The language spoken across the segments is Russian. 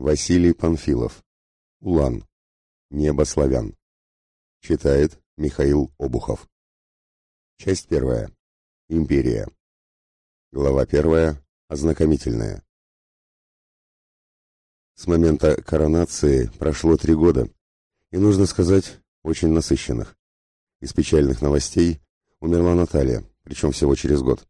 Василий Панфилов. Улан. Небо славян. Читает Михаил Обухов. Часть первая. Империя. Глава первая. Ознакомительная. С момента коронации прошло три года, и, нужно сказать, очень насыщенных. Из печальных новостей умерла Наталья, причем всего через год.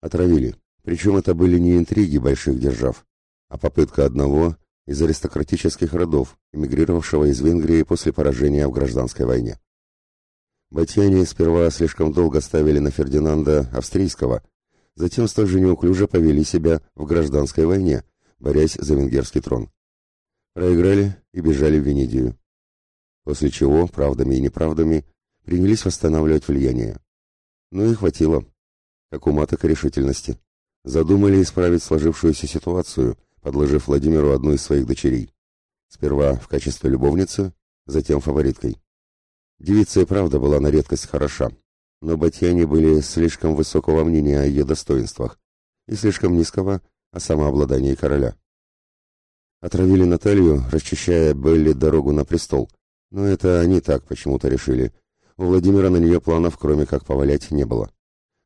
Отравили, причем это были не интриги больших держав, а попытка одного из аристократических родов, эмигрировавшего из Венгрии после поражения в гражданской войне. Батьяне сперва слишком долго ставили на Фердинанда Австрийского, затем столь же неуклюже повели себя в гражданской войне, борясь за венгерский трон. Проиграли и бежали в Венедию. После чего, правдами и неправдами, принялись восстанавливать влияние. Ну и хватило. Как ума, так и решительности. Задумали исправить сложившуюся ситуацию – подложив Владимиру одну из своих дочерей. Сперва в качестве любовницы, затем фавориткой. Девица и правда была на редкость хороша, но батьяне были слишком высокого мнения о ее достоинствах и слишком низкого о самообладании короля. Отравили Наталью, расчищая Белли дорогу на престол, но это они так почему-то решили. У Владимира на нее планов, кроме как повалять, не было.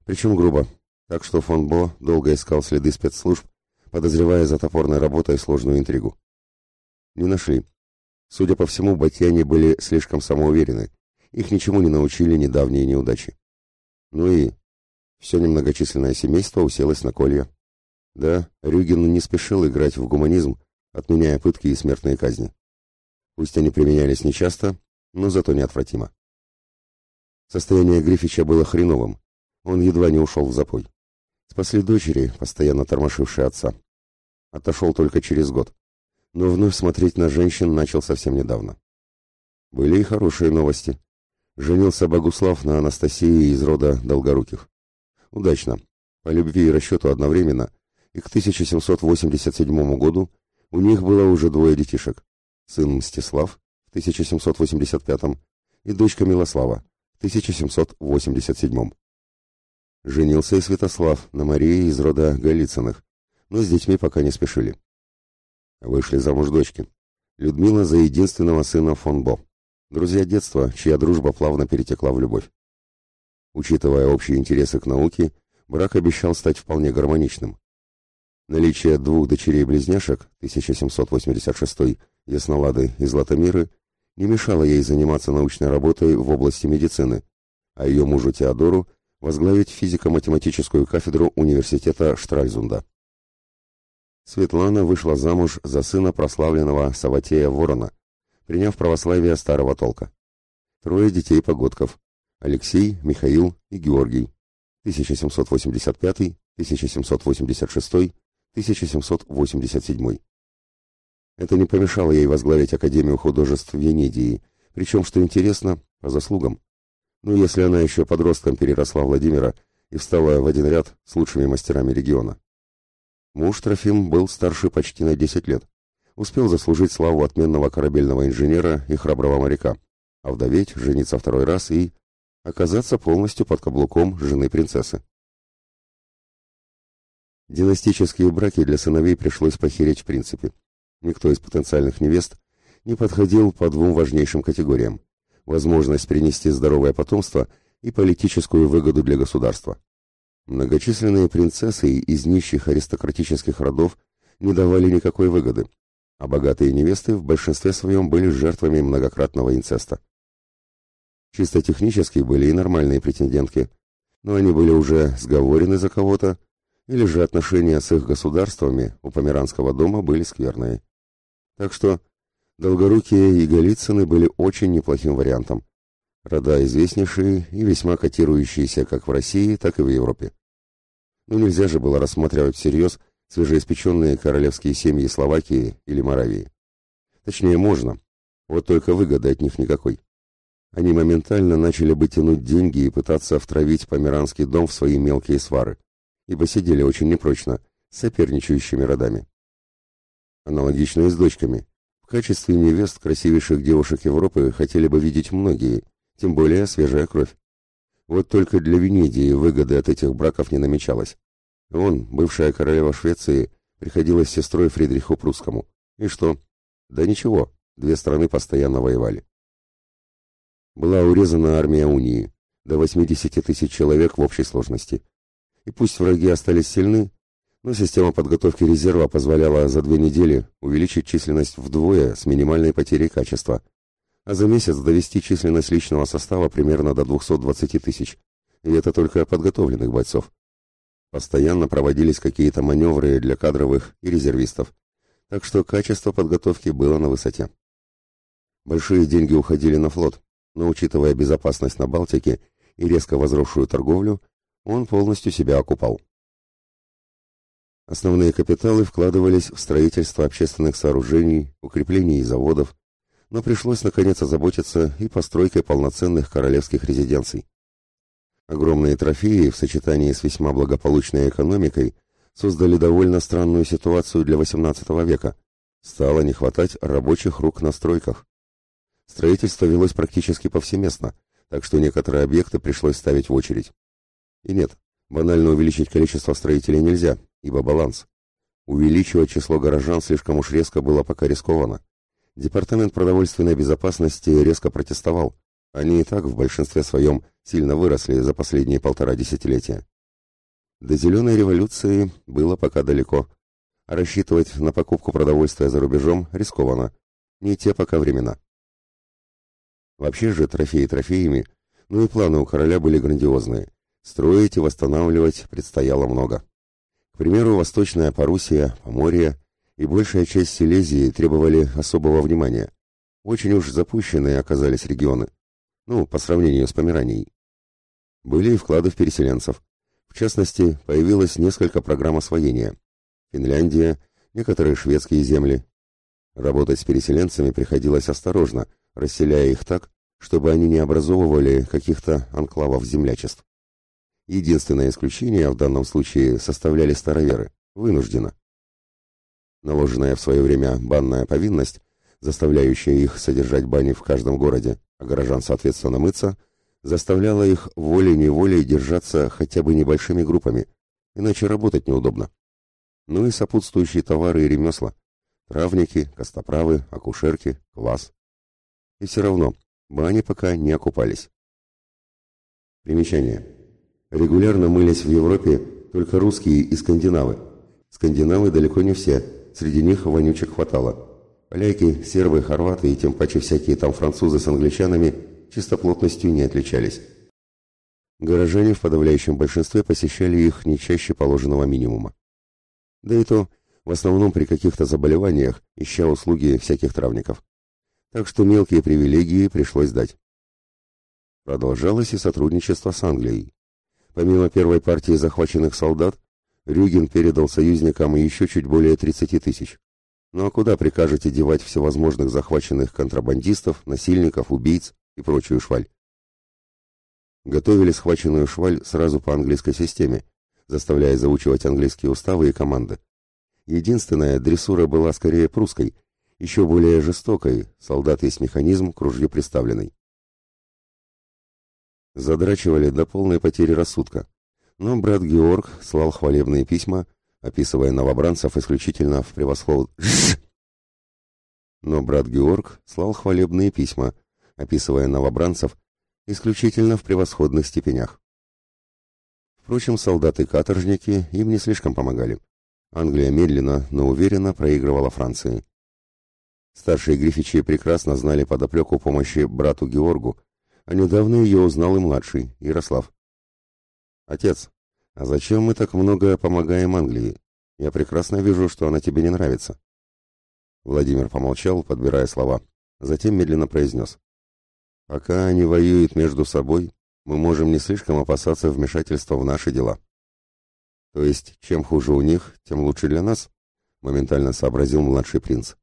Причем грубо, так что фон Бо долго искал следы спецслужб подозревая за топорной работой сложную интригу. Не нашли. Судя по всему, батьяне были слишком самоуверены. Их ничему не научили недавние неудачи. Ну и все немногочисленное семейство уселось на колья. Да, Рюгин не спешил играть в гуманизм, отменяя пытки и смертные казни. Пусть они применялись нечасто, но зато неотвратимо. Состояние Грифича было хреновым. Он едва не ушел в запой. Спасли дочери, постоянно тормошившие отца. Отошел только через год. Но вновь смотреть на женщин начал совсем недавно. Были и хорошие новости. Женился Богуслав на Анастасии из рода Долгоруких. Удачно. По любви и расчету одновременно. И к 1787 году у них было уже двое детишек. Сын Мстислав в 1785 и дочка Милослава в 1787. Женился и Святослав на Марии из рода Голицыных, но с детьми пока не спешили. Вышли замуж дочки. Людмила за единственного сына фон Бо. Друзья детства, чья дружба плавно перетекла в любовь. Учитывая общие интересы к науке, брак обещал стать вполне гармоничным. Наличие двух дочерей-близняшек, 1786 Яснолады и Златомиры, не мешало ей заниматься научной работой в области медицины, а ее мужу Теодору возглавить физико-математическую кафедру университета Штральзунда. Светлана вышла замуж за сына прославленного Саватея Ворона, приняв православие старого толка. Трое детей-погодков – Алексей, Михаил и Георгий, 1785, 1786, 1787. Это не помешало ей возглавить Академию художеств Венедии, причем, что интересно, по заслугам. Ну, если она еще подростком переросла Владимира и встала в один ряд с лучшими мастерами региона. Муж Трофим был старше почти на 10 лет. Успел заслужить славу отменного корабельного инженера и храброго моряка, а вдоветь, жениться второй раз и оказаться полностью под каблуком жены принцессы. Династические браки для сыновей пришлось похерить в принципе. Никто из потенциальных невест не подходил по двум важнейшим категориям – возможность принести здоровое потомство и политическую выгоду для государства. Многочисленные принцессы из нищих аристократических родов не давали никакой выгоды, а богатые невесты в большинстве своем были жертвами многократного инцеста. Чисто технически были и нормальные претендентки, но они были уже сговорены за кого-то, или же отношения с их государствами у Померанского дома были скверные. Так что Долгорукие и Голицыны были очень неплохим вариантом, рода известнейшие и весьма котирующиеся как в России, так и в Европе. Но нельзя же было рассматривать всерьез свежеиспеченные королевские семьи Словакии или Моравии. Точнее, можно, вот только выгоды от них никакой. Они моментально начали бы тянуть деньги и пытаться втравить Померанский дом в свои мелкие свары, ибо сидели очень непрочно, с соперничающими родами. Аналогично и с дочками. В качестве невест красивейших девушек Европы хотели бы видеть многие, тем более свежая кровь. Вот только для Венедии выгоды от этих браков не намечалось. Он, бывшая королева Швеции, приходилась сестрой Фридриху Прусскому, И что? Да ничего, две страны постоянно воевали. Была урезана армия Унии, до 80 тысяч человек в общей сложности. И пусть враги остались сильны, но система подготовки резерва позволяла за две недели увеличить численность вдвое с минимальной потерей качества, а за месяц довести численность личного состава примерно до 220 тысяч, и это только подготовленных бойцов. Постоянно проводились какие-то маневры для кадровых и резервистов, так что качество подготовки было на высоте. Большие деньги уходили на флот, но учитывая безопасность на Балтике и резко возросшую торговлю, он полностью себя окупал. Основные капиталы вкладывались в строительство общественных сооружений, укреплений заводов, но пришлось наконец озаботиться и постройкой полноценных королевских резиденций. Огромные трофеи в сочетании с весьма благополучной экономикой создали довольно странную ситуацию для XVIII века. Стало не хватать рабочих рук на стройках. Строительство велось практически повсеместно, так что некоторые объекты пришлось ставить в очередь. И нет, банально увеличить количество строителей нельзя, ибо баланс. Увеличивать число горожан слишком уж резко было пока рискованно. Департамент продовольственной безопасности резко протестовал. Они и так в большинстве своем сильно выросли за последние полтора десятилетия. До зеленой революции было пока далеко. Рассчитывать на покупку продовольствия за рубежом рискованно. Не те пока времена. Вообще же трофеи трофеями, ну и планы у короля были грандиозные. Строить и восстанавливать предстояло много. К примеру, Восточная Парусия, Поморье и большая часть Силезии требовали особого внимания. Очень уж запущенные оказались регионы. Ну, по сравнению с Померанией. Были и вклады в переселенцев. В частности, появилось несколько программ освоения. Финляндия, некоторые шведские земли. Работать с переселенцами приходилось осторожно, расселяя их так, чтобы они не образовывали каких-то анклавов землячеств. Единственное исключение в данном случае составляли староверы, вынужденно. Наложенная в свое время банная повинность, заставляющая их содержать бани в каждом городе, а горожан, соответственно, мыться, заставляла их волей-неволей держаться хотя бы небольшими группами, иначе работать неудобно. Ну и сопутствующие товары и ремесла. Травники, костоправы, акушерки, квас. И все равно, бани пока не окупались. Примечание. Регулярно мылись в Европе только русские и скандинавы. Скандинавы далеко не все, среди них вонючек хватало. Поляки, сербы, хорваты и тем паче всякие там французы с англичанами чистоплотностью не отличались. Горожане в подавляющем большинстве посещали их не чаще положенного минимума. Да и то, в основном при каких-то заболеваниях, ища услуги всяких травников. Так что мелкие привилегии пришлось дать. Продолжалось и сотрудничество с Англией. Помимо первой партии захваченных солдат, Рюген передал союзникам еще чуть более 30 тысяч. Ну а куда прикажете девать всевозможных захваченных контрабандистов, насильников, убийц и прочую шваль? Готовили схваченную шваль сразу по английской системе, заставляя заучивать английские уставы и команды. Единственная дрессура была скорее прусской, еще более жестокой, солдат есть механизм к ружью приставленный. Задрачивали до полной потери рассудка, но брат Георг слал хвалебные письма, описывая новобранцев исключительно в превосход... Но брат Георг слал хвалебные письма, описывая новобранцев исключительно в превосходных степенях. Впрочем, солдаты-каторжники им не слишком помогали. Англия медленно, но уверенно проигрывала Франции. Старшие Грифичи прекрасно знали подоплеку помощи брату Георгу, а недавно ее узнал и младший, Ярослав. «Отец, а зачем мы так много помогаем Англии? Я прекрасно вижу, что она тебе не нравится». Владимир помолчал, подбирая слова, затем медленно произнес. «Пока они воюют между собой, мы можем не слишком опасаться вмешательства в наши дела». «То есть, чем хуже у них, тем лучше для нас?» — моментально сообразил младший принц.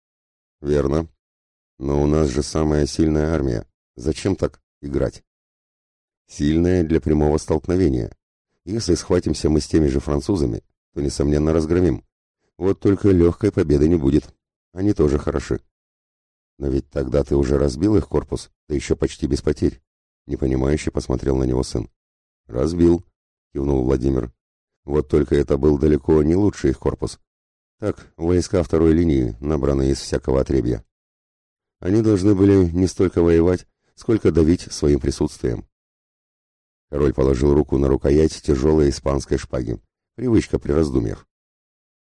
«Верно. Но у нас же самая сильная армия. Зачем так играть?» «Сильная для прямого столкновения. Если схватимся мы с теми же французами, то, несомненно, разгромим. Вот только легкой победы не будет. Они тоже хороши. Но ведь тогда ты уже разбил их корпус, да еще почти без потерь. Непонимающе посмотрел на него сын. Разбил, кивнул Владимир. Вот только это был далеко не лучший их корпус. Так, войска второй линии, набранные из всякого отребья. Они должны были не столько воевать, сколько давить своим присутствием. Король положил руку на рукоять тяжелой испанской шпаги. Привычка при раздумьях.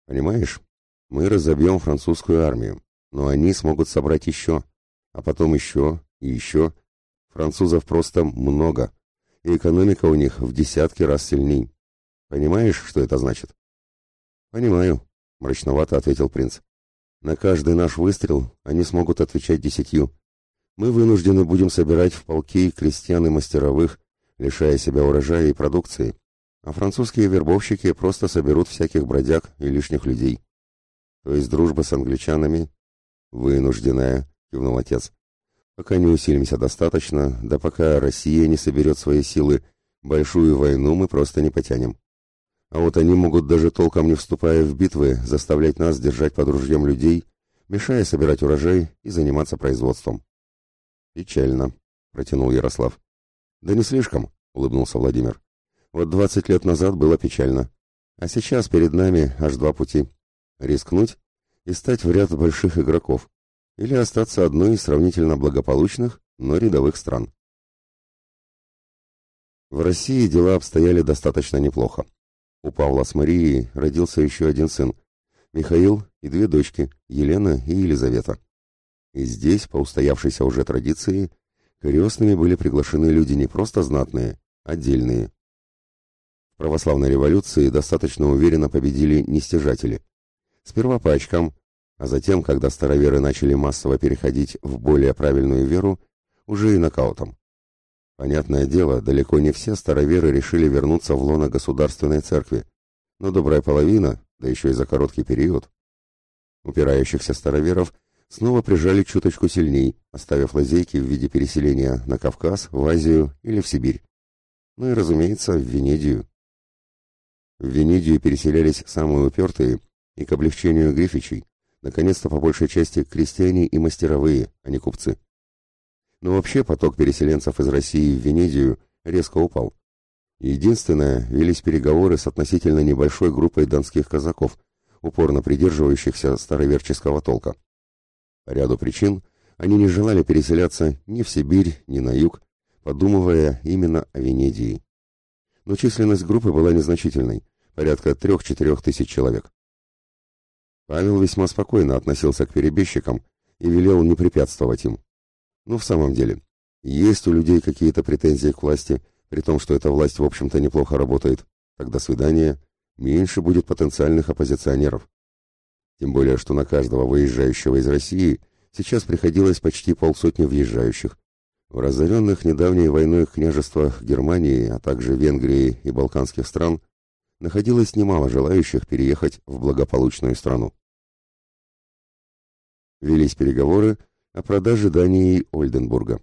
Понимаешь, мы разобьем французскую армию, но они смогут собрать еще, а потом еще и еще. Французов просто много, и экономика у них в десятки раз сильней. Понимаешь, что это значит? Понимаю, мрачновато ответил принц. На каждый наш выстрел они смогут отвечать десятью. Мы вынуждены будем собирать в полки крестьян и мастеровых, лишая себя урожая и продукции, а французские вербовщики просто соберут всяких бродяг и лишних людей. То есть дружба с англичанами вынужденная, кивнул отец. Пока не усилимся достаточно, да пока Россия не соберет свои силы, большую войну мы просто не потянем. А вот они могут даже толком не вступая в битвы заставлять нас держать под ружьем людей, мешая собирать урожай и заниматься производством. Печально, протянул Ярослав. Да не слишком, улыбнулся Владимир. Вот двадцать лет назад было печально. А сейчас перед нами аж два пути. Рискнуть и стать в ряд больших игроков, или остаться одной из сравнительно благополучных, но рядовых стран. В России дела обстояли достаточно неплохо. У Павла с Марией родился еще один сын, Михаил и две дочки, Елена и Елизавета. И здесь, по устоявшейся уже традиции, крестными были приглашены люди не просто знатные, отдельные. В православной революции достаточно уверенно победили нестяжатели. Сперва по очкам, а затем, когда староверы начали массово переходить в более правильную веру, уже и нокаутом. Понятное дело, далеко не все староверы решили вернуться в лоно государственной церкви, но добрая половина, да еще и за короткий период. Упирающихся староверов снова прижали чуточку сильней, оставив лазейки в виде переселения на Кавказ, в Азию или в Сибирь. Ну и, разумеется, в Венедию. В Венедию переселялись самые упертые и к облегчению Грифичей, Наконец-то по большей части крестьяне и мастеровые, а не купцы. Но вообще поток переселенцев из России в Венедию резко упал. Единственное, велись переговоры с относительно небольшой группой донских казаков, упорно придерживающихся староверческого толка. По ряду причин они не желали переселяться ни в Сибирь, ни на юг, подумывая именно о Венедии. Но численность группы была незначительной, порядка трех-четырех тысяч человек. Павел весьма спокойно относился к перебежчикам и велел не препятствовать им. Ну, в самом деле, есть у людей какие-то претензии к власти, при том, что эта власть, в общем-то, неплохо работает, тогда свидание, меньше будет потенциальных оппозиционеров. Тем более, что на каждого выезжающего из России сейчас приходилось почти полсотни въезжающих. В разоренных недавней войной княжествах Германии, а также Венгрии и Балканских стран находилось немало желающих переехать в благополучную страну. Велись переговоры о продаже Дании Ольденбурга.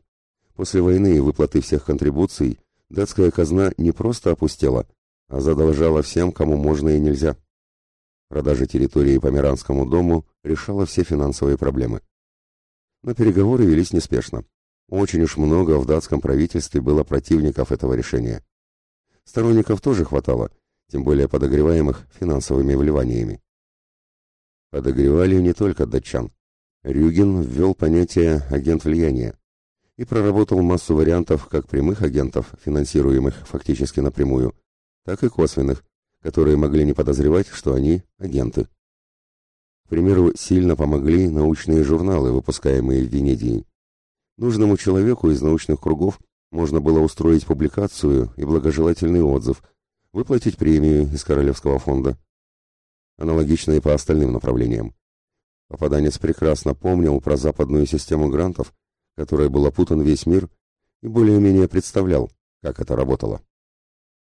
После войны и выплаты всех контрибуций датская казна не просто опустела, а задолжала всем, кому можно и нельзя. Продажа территории Померанскому дому решала все финансовые проблемы. Но переговоры велись неспешно. Очень уж много в датском правительстве было противников этого решения. Сторонников тоже хватало, тем более подогреваемых финансовыми вливаниями. Подогревали не только датчан. Рюгин ввел понятие «агент влияния» и проработал массу вариантов как прямых агентов, финансируемых фактически напрямую, так и косвенных, которые могли не подозревать, что они агенты. К примеру, сильно помогли научные журналы, выпускаемые в Венедии. Нужному человеку из научных кругов можно было устроить публикацию и благожелательный отзыв, выплатить премию из Королевского фонда. Аналогично и по остальным направлениям. Попаданец прекрасно помнил про западную систему грантов, которой был опутан весь мир, и более-менее представлял, как это работало.